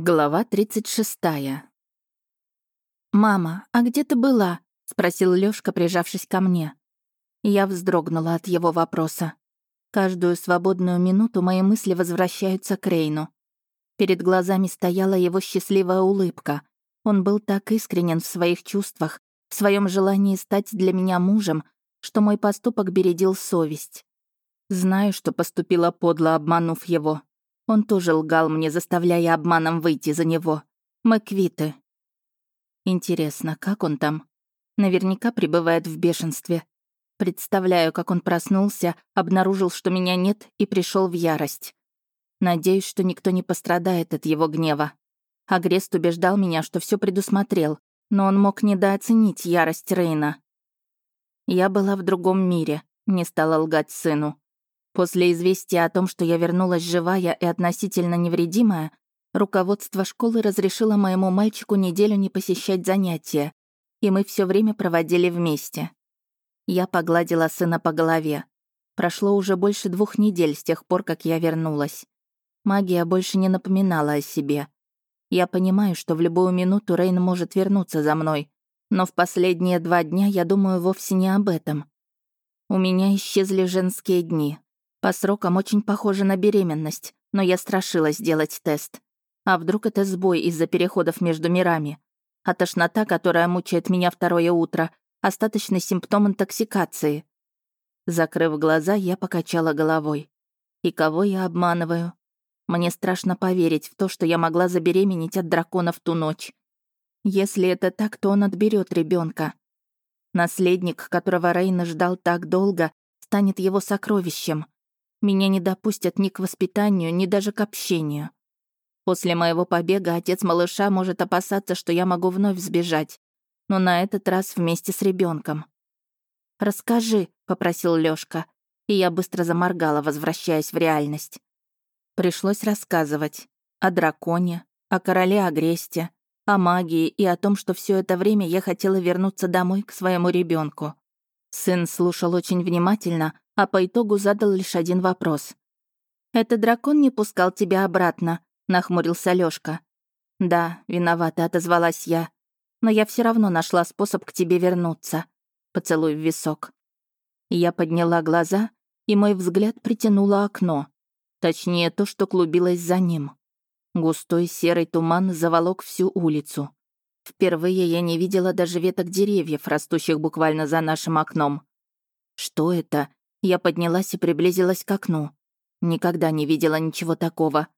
Глава 36. «Мама, а где ты была?» — спросил Лёшка, прижавшись ко мне. Я вздрогнула от его вопроса. Каждую свободную минуту мои мысли возвращаются к Рейну. Перед глазами стояла его счастливая улыбка. Он был так искренен в своих чувствах, в своем желании стать для меня мужем, что мой поступок бередил совесть. Знаю, что поступила подло, обманув его, он тоже лгал мне, заставляя обманом выйти за него. Мы квиты. Интересно, как он там? Наверняка пребывает в бешенстве. Представляю, как он проснулся, обнаружил, что меня нет, и пришел в ярость. Надеюсь, что никто не пострадает от его гнева. Агрест убеждал меня, что все предусмотрел, но он мог недооценить ярость Рейна. Я была в другом мире, не стала лгать сыну. После известия о том, что я вернулась живая и относительно невредимая, руководство школы разрешило моему мальчику неделю не посещать занятия, и мы все время проводили вместе. Я погладила сына по голове. Прошло уже больше двух недель с тех пор, как я вернулась. Магия больше не напоминала о себе. Я понимаю, что в любую минуту Рейн может вернуться за мной, но в последние два дня я думаю вовсе не об этом. У меня исчезли женские дни, по срокам очень похоже на беременность, но я страшилась сделать тест. А вдруг это сбой из-за переходов между мирами? А тошнота, которая мучает меня второе утро, остаточный симптом интоксикации. Закрыв глаза, я покачала головой. И кого я обманываю? Мне страшно поверить в то, что я могла забеременеть от дракона в ту ночь. Если это так, то он отберет ребенка. Наследник, которого Рейна ждал так долго, станет его сокровищем. Меня не допустят ни к воспитанию, ни даже к общению. После моего побега отец малыша может опасаться, что я могу вновь сбежать, но на этот раз вместе с ребенком. «Расскажи», — попросил Лёшка, и я быстро заморгала, возвращаясь в реальность. Пришлось рассказывать о драконе, о короле Агресте, о магии и о том, что все это время я хотела вернуться домой к своему ребенку. Сын слушал очень внимательно, а по итогу задал лишь один вопрос. «Это дракон не пускал тебя обратно?» — нахмурился Лёшка. «Да, виновата», — отозвалась я. «Но я все равно нашла способ к тебе вернуться». Поцелуй в висок. Я подняла глаза, и мой взгляд притянуло окно. Точнее, то, что клубилось за ним. Густой серый туман заволок всю улицу. Впервые я не видела даже веток деревьев, растущих буквально за нашим окном. Что это? Я поднялась и приблизилась к окну. Никогда не видела ничего такого.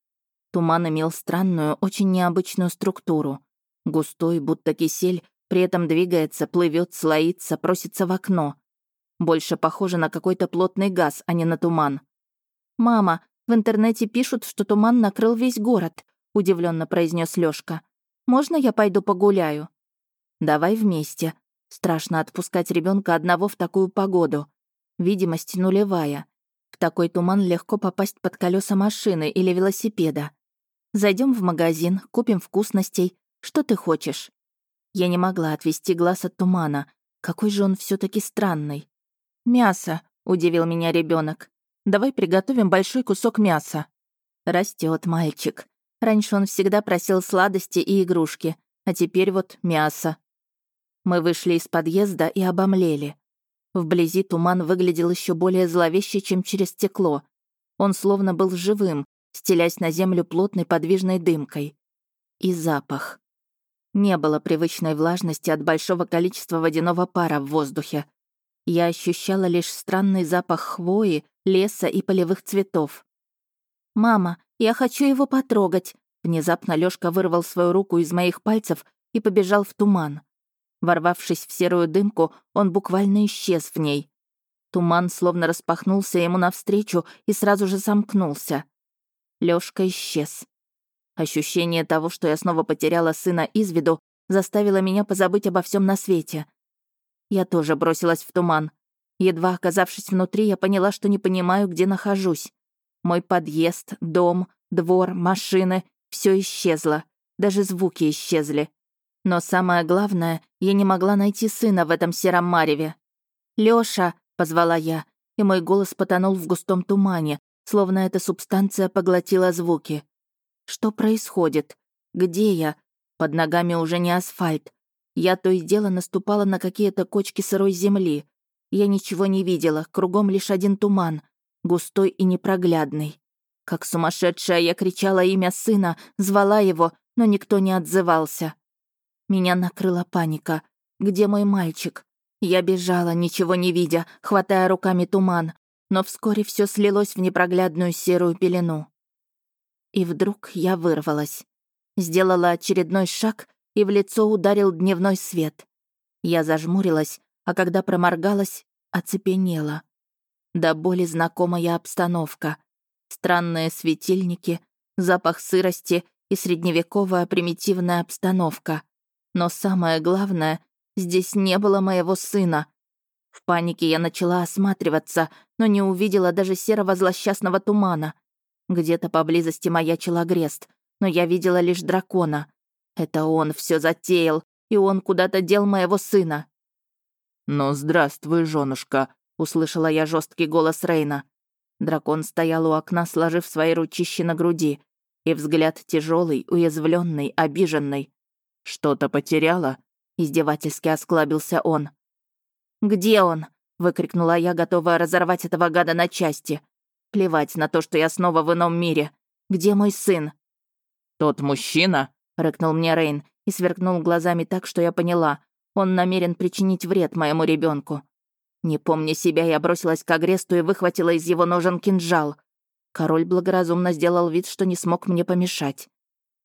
Туман имел странную, очень необычную структуру. Густой, будто кисель, при этом двигается, плывет, слоится, просится в окно. Больше похоже на какой-то плотный газ, а не на туман. «Мама, в интернете пишут, что туман накрыл весь город», — удивленно произнес Лёшка. «Можно я пойду погуляю?» «Давай вместе. Страшно отпускать ребенка одного в такую погоду. Видимость нулевая. В такой туман легко попасть под колеса машины или велосипеда. Зайдем в магазин, купим вкусностей. Что ты хочешь? Я не могла отвести глаз от тумана. Какой же он все таки странный. «Мясо», — удивил меня ребенок. «Давай приготовим большой кусок мяса». Растет мальчик. Раньше он всегда просил сладости и игрушки, а теперь вот мясо. Мы вышли из подъезда и обомлели. Вблизи туман выглядел еще более зловеще, чем через стекло. Он словно был живым, стелясь на землю плотной подвижной дымкой. И запах. Не было привычной влажности от большого количества водяного пара в воздухе. Я ощущала лишь странный запах хвои, леса и полевых цветов. «Мама, я хочу его потрогать!» Внезапно Лёшка вырвал свою руку из моих пальцев и побежал в туман. Ворвавшись в серую дымку, он буквально исчез в ней. Туман словно распахнулся ему навстречу и сразу же замкнулся. Лёшка исчез. Ощущение того, что я снова потеряла сына из виду, заставило меня позабыть обо всем на свете. Я тоже бросилась в туман. Едва оказавшись внутри, я поняла, что не понимаю, где нахожусь. Мой подъезд, дом, двор, машины — все исчезло. Даже звуки исчезли. Но самое главное, я не могла найти сына в этом сером мареве. «Лёша!» — позвала я, и мой голос потонул в густом тумане, словно эта субстанция поглотила звуки. «Что происходит? Где я? Под ногами уже не асфальт. Я то и дело наступала на какие-то кочки сырой земли. Я ничего не видела, кругом лишь один туман, густой и непроглядный. Как сумасшедшая я кричала имя сына, звала его, но никто не отзывался. Меня накрыла паника. Где мой мальчик? Я бежала, ничего не видя, хватая руками туман, но вскоре все слилось в непроглядную серую пелену. И вдруг я вырвалась. Сделала очередной шаг, и в лицо ударил дневной свет. Я зажмурилась, а когда проморгалась, оцепенела. До боли знакомая обстановка. Странные светильники, запах сырости и средневековая примитивная обстановка. Но самое главное, здесь не было моего сына. В панике я начала осматриваться, но не увидела даже серого злосчастного тумана. Где-то поблизости маячил агрест, но я видела лишь дракона. Это он все затеял, и он куда-то дел моего сына. «Ну, здравствуй, женушка», — услышала я жесткий голос Рейна. Дракон стоял у окна, сложив свои ручищи на груди, и взгляд тяжелый, уязвленный, обиженный. «Что-то потеряла?» — издевательски осклабился он. «Где он?» — выкрикнула я, готовая разорвать этого гада на части. Плевать на то, что я снова в ином мире. Где мой сын? «Тот мужчина?» — рыкнул мне Рейн и сверкнул глазами так, что я поняла. Он намерен причинить вред моему ребенку. Не помня себя, я бросилась к агресту и выхватила из его ножен кинжал. Король благоразумно сделал вид, что не смог мне помешать.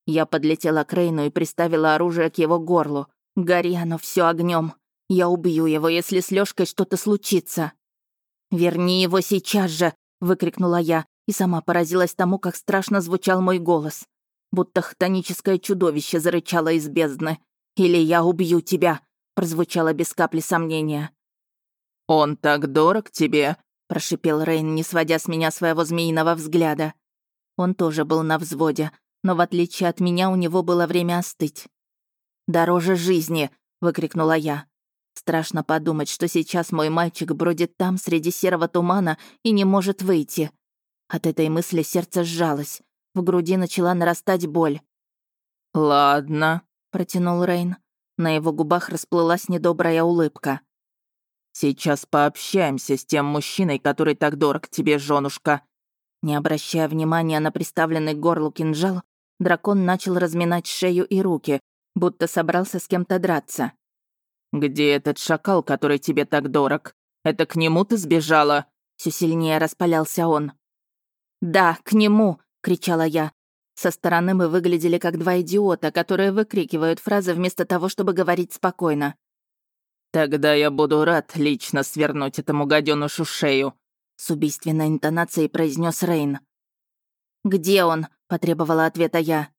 Я подлетела к Рейну и приставила оружие к его горлу. Гори оно все огнем. Я убью его, если с Лёшкой что-то случится. «Верни его сейчас же!» — выкрикнула я и сама поразилась тому, как страшно звучал мой голос. Будто хтоническое чудовище зарычало из бездны. «Или я убью тебя!» прозвучало без капли сомнения. «Он так дорог тебе?» — прошипел Рейн, не сводя с меня своего змеиного взгляда. Он тоже был на взводе, но в отличие от меня у него было время остыть. «Дороже жизни!» — выкрикнула я. Страшно подумать, что сейчас мой мальчик бродит там среди серого тумана и не может выйти. От этой мысли сердце сжалось. В груди начала нарастать боль. «Ладно», — протянул Рейн. На его губах расплылась недобрая улыбка. «Сейчас пообщаемся с тем мужчиной, который так дорог тебе, женушка». Не обращая внимания на приставленный к горлу кинжал, дракон начал разминать шею и руки, будто собрался с кем-то драться. «Где этот шакал, который тебе так дорог? Это к нему ты сбежала?» Все сильнее распалялся он. «Да, к нему!» — кричала я, со стороны мы выглядели как два идиота, которые выкрикивают фразы вместо того, чтобы говорить спокойно. «Тогда я буду рад лично свернуть этому гадёнышу шею», — с убийственной интонацией произнес Рейн. «Где он?» — потребовала ответа я.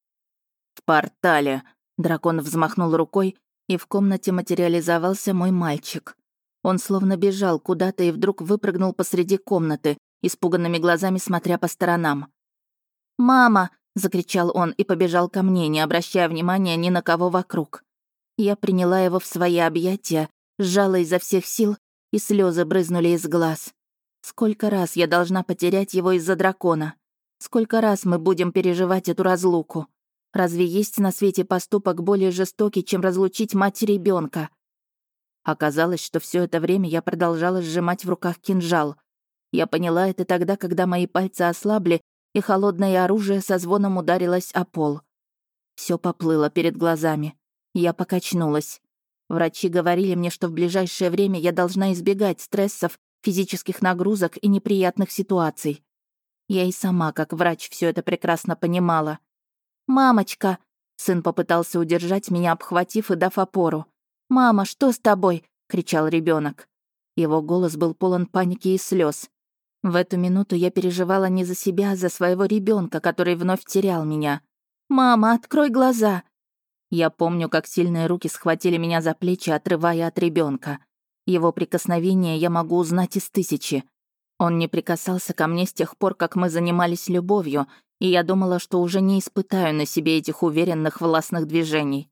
«В портале», — дракон взмахнул рукой, и в комнате материализовался мой мальчик. Он словно бежал куда-то и вдруг выпрыгнул посреди комнаты, испуганными глазами смотря по сторонам. «Мама!» закричал он и побежал ко мне, не обращая внимания ни на кого вокруг. Я приняла его в свои объятия, сжала изо всех сил, и слезы брызнули из глаз. Сколько раз я должна потерять его из-за дракона? Сколько раз мы будем переживать эту разлуку? Разве есть на свете поступок более жестокий, чем разлучить мать ребенка? Оказалось, что все это время я продолжала сжимать в руках кинжал. Я поняла это тогда, когда мои пальцы ослабли, и холодное оружие со звоном ударилось о пол. Все поплыло перед глазами. Я покачнулась. Врачи говорили мне, что в ближайшее время я должна избегать стрессов, физических нагрузок и неприятных ситуаций. Я и сама, как врач, все это прекрасно понимала. «Мамочка!» — сын попытался удержать меня, обхватив и дав опору. «Мама, что с тобой?» — кричал ребенок. Его голос был полон паники и слез. В эту минуту я переживала не за себя, а за своего ребенка, который вновь терял меня. «Мама, открой глаза!» Я помню, как сильные руки схватили меня за плечи, отрывая от ребенка. Его прикосновение я могу узнать из тысячи. Он не прикасался ко мне с тех пор, как мы занимались любовью, и я думала, что уже не испытаю на себе этих уверенных властных движений.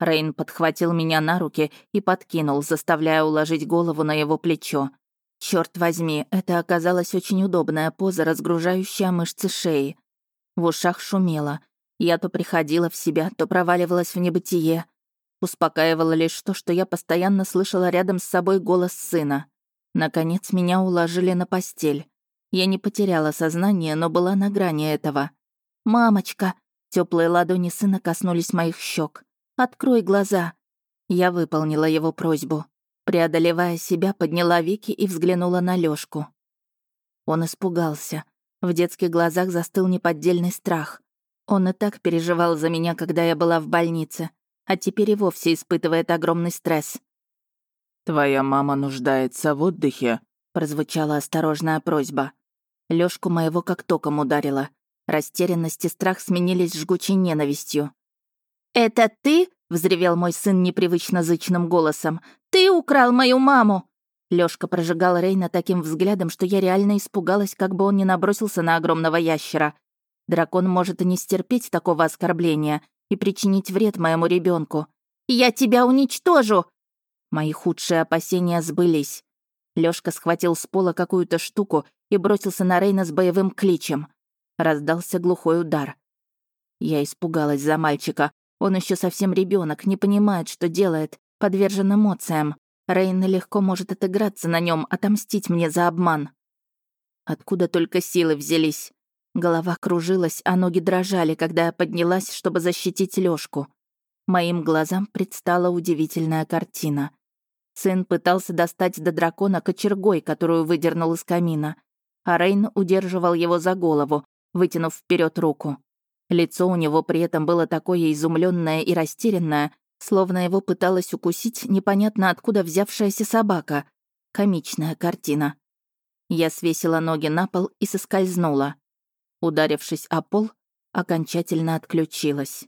Рейн подхватил меня на руки и подкинул, заставляя уложить голову на его плечо. Черт возьми, это оказалась очень удобная поза, разгружающая мышцы шеи. В ушах шумело. Я то приходила в себя, то проваливалась в небытие. Успокаивало лишь то, что я постоянно слышала рядом с собой голос сына. Наконец меня уложили на постель. Я не потеряла сознание, но была на грани этого. «Мамочка!» Теплые ладони сына коснулись моих щек. «Открой глаза!» Я выполнила его просьбу. Преодолевая себя, подняла веки и взглянула на Лёшку. Он испугался. В детских глазах застыл неподдельный страх. Он и так переживал за меня, когда я была в больнице, а теперь и вовсе испытывает огромный стресс. «Твоя мама нуждается в отдыхе», — прозвучала осторожная просьба. Лёшку моего как током ударила. Растерянность и страх сменились жгучей ненавистью. «Это ты?» — взревел мой сын непривычно зычным голосом. «Ты украл мою маму!» Лёшка прожигал Рейна таким взглядом, что я реально испугалась, как бы он не набросился на огромного ящера. Дракон может и не стерпеть такого оскорбления и причинить вред моему ребенку. «Я тебя уничтожу!» Мои худшие опасения сбылись. Лёшка схватил с пола какую-то штуку и бросился на Рейна с боевым кличем. Раздался глухой удар. Я испугалась за мальчика. Он еще совсем ребенок, не понимает, что делает, подвержен эмоциям. Рейн легко может отыграться на нем, отомстить мне за обман. Откуда только силы взялись. Голова кружилась, а ноги дрожали, когда я поднялась, чтобы защитить Лёшку. Моим глазам предстала удивительная картина. Сын пытался достать до дракона кочергой, которую выдернул из камина, а Рейн удерживал его за голову, вытянув вперед руку. Лицо у него при этом было такое изумленное и растерянное, словно его пыталась укусить непонятно откуда взявшаяся собака. Комичная картина. Я свесила ноги на пол и соскользнула. Ударившись о пол, окончательно отключилась.